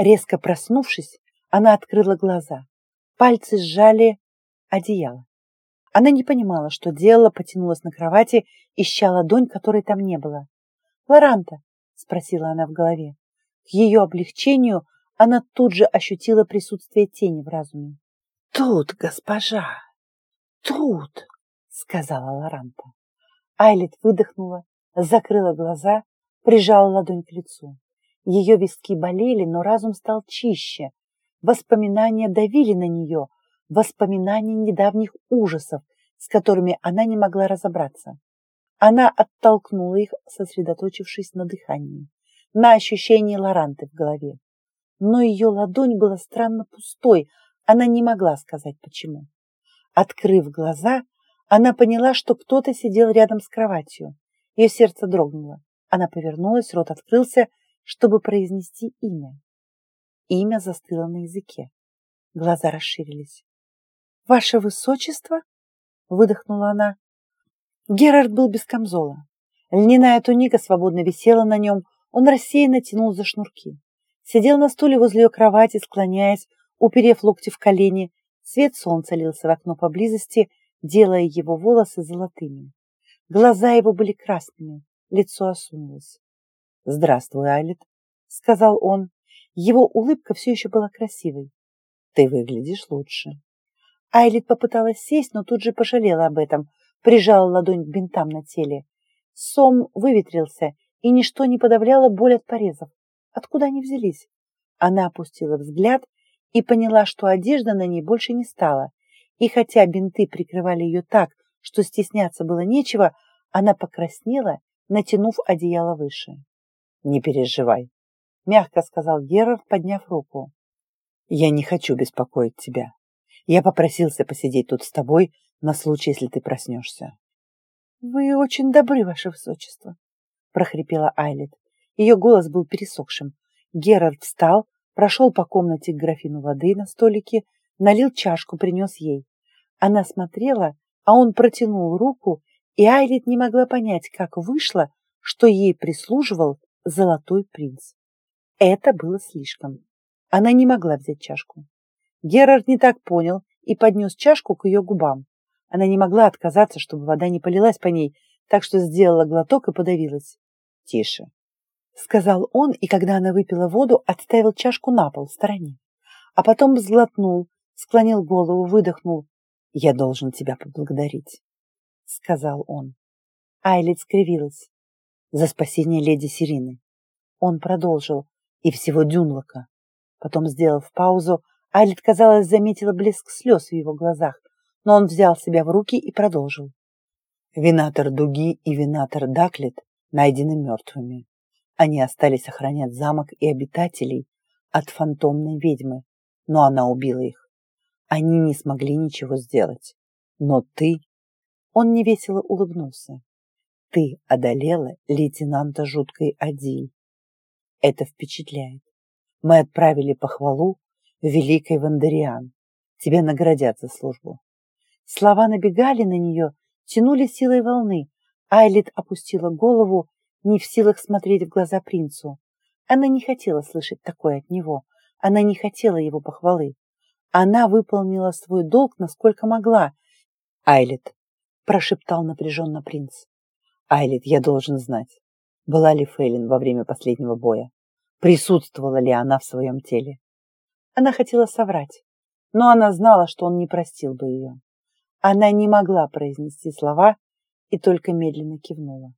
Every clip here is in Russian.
Резко проснувшись, она открыла глаза. Пальцы сжали одеяло. Она не понимала, что делала, потянулась на кровати, ища ладонь, которой там не было. «Лоранта?» — спросила она в голове. К ее облегчению она тут же ощутила присутствие тени в разуме. «Тут, госпожа, тут!» — сказала Лоранта. Айлет выдохнула, закрыла глаза, прижала ладонь к лицу. Ее виски болели, но разум стал чище. Воспоминания давили на нее, воспоминания недавних ужасов, с которыми она не могла разобраться. Она оттолкнула их, сосредоточившись на дыхании, на ощущении Лоранты в голове. Но ее ладонь была странно пустой, она не могла сказать почему. Открыв глаза, она поняла, что кто-то сидел рядом с кроватью. Ее сердце дрогнуло. Она повернулась, рот открылся, чтобы произнести имя. Имя застыло на языке. Глаза расширились. «Ваше Высочество?» — выдохнула она. Герард был без камзола. Льняная туника свободно висела на нем, он рассеянно тянул за шнурки. Сидел на стуле возле ее кровати, склоняясь, уперев локти в колени. Свет солнца лился в окно поблизости, делая его волосы золотыми. Глаза его были красными, лицо осунулось. «Здравствуй, Айлет», — сказал он. Его улыбка все еще была красивой. «Ты выглядишь лучше». Айлет попыталась сесть, но тут же пожалела об этом, прижала ладонь к бинтам на теле. Сом выветрился, и ничто не подавляло боль от порезов. Откуда они взялись? Она опустила взгляд и поняла, что одежда на ней больше не стала. И хотя бинты прикрывали ее так, что стесняться было нечего, она покраснела, натянув одеяло выше. «Не переживай», — мягко сказал Герард, подняв руку. «Я не хочу беспокоить тебя. Я попросился посидеть тут с тобой на случай, если ты проснешься». «Вы очень добры, ваше высочество», — прохрипела Айлет. Ее голос был пересохшим. Герард встал, прошел по комнате к графину воды на столике, налил чашку, принес ей. Она смотрела, а он протянул руку, и Айлет не могла понять, как вышло, что ей прислуживал золотой принц. Это было слишком. Она не могла взять чашку. Герард не так понял и поднес чашку к ее губам. Она не могла отказаться, чтобы вода не полилась по ней, так что сделала глоток и подавилась. «Тише», — сказал он, и когда она выпила воду, отставил чашку на пол в стороне. А потом взглотнул, склонил голову, выдохнул. «Я должен тебя поблагодарить», — сказал он. Айлит скривилась за спасение леди Сирины. Он продолжил. И всего Дюнлока. Потом, сделав паузу, Айлит, казалось, заметила блеск слез в его глазах, но он взял себя в руки и продолжил. Винатор Дуги и Винатор Даклет найдены мертвыми. Они остались охранять замок и обитателей от фантомной ведьмы, но она убила их. Они не смогли ничего сделать. Но ты... Он невесело улыбнулся. Ты одолела лейтенанта жуткой Адиль. Это впечатляет. Мы отправили похвалу великой Вандариан. Тебе наградят за службу. Слова набегали на нее, тянули силой волны. Айлит опустила голову, не в силах смотреть в глаза принцу. Она не хотела слышать такое от него. Она не хотела его похвалы. Она выполнила свой долг, насколько могла. «Айлит», — прошептал напряженно принц, Айлит, я должен знать, была ли Фейлин во время последнего боя? Присутствовала ли она в своем теле? Она хотела соврать, но она знала, что он не простил бы ее. Она не могла произнести слова и только медленно кивнула.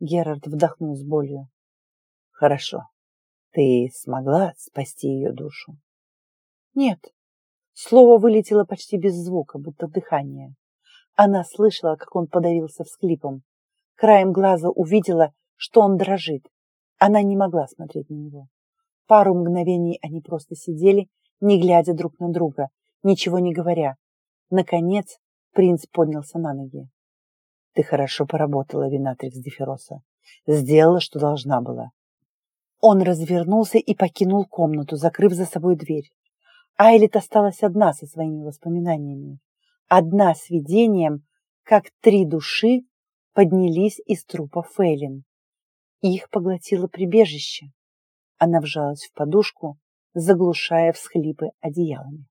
Герард вдохнул с болью. «Хорошо. Ты смогла спасти ее душу?» «Нет». Слово вылетело почти без звука, будто дыхание. Она слышала, как он подавился всхлипом. Краем глаза увидела, что он дрожит. Она не могла смотреть на него. Пару мгновений они просто сидели, не глядя друг на друга, ничего не говоря. Наконец принц поднялся на ноги. «Ты хорошо поработала, Винатрикс Дефироса. Сделала, что должна была». Он развернулся и покинул комнату, закрыв за собой дверь. Айлит осталась одна со своими воспоминаниями. Одна с видением, как три души поднялись из трупа Фейлин. Их поглотило прибежище. Она вжалась в подушку заглушая всхлипы одеялами.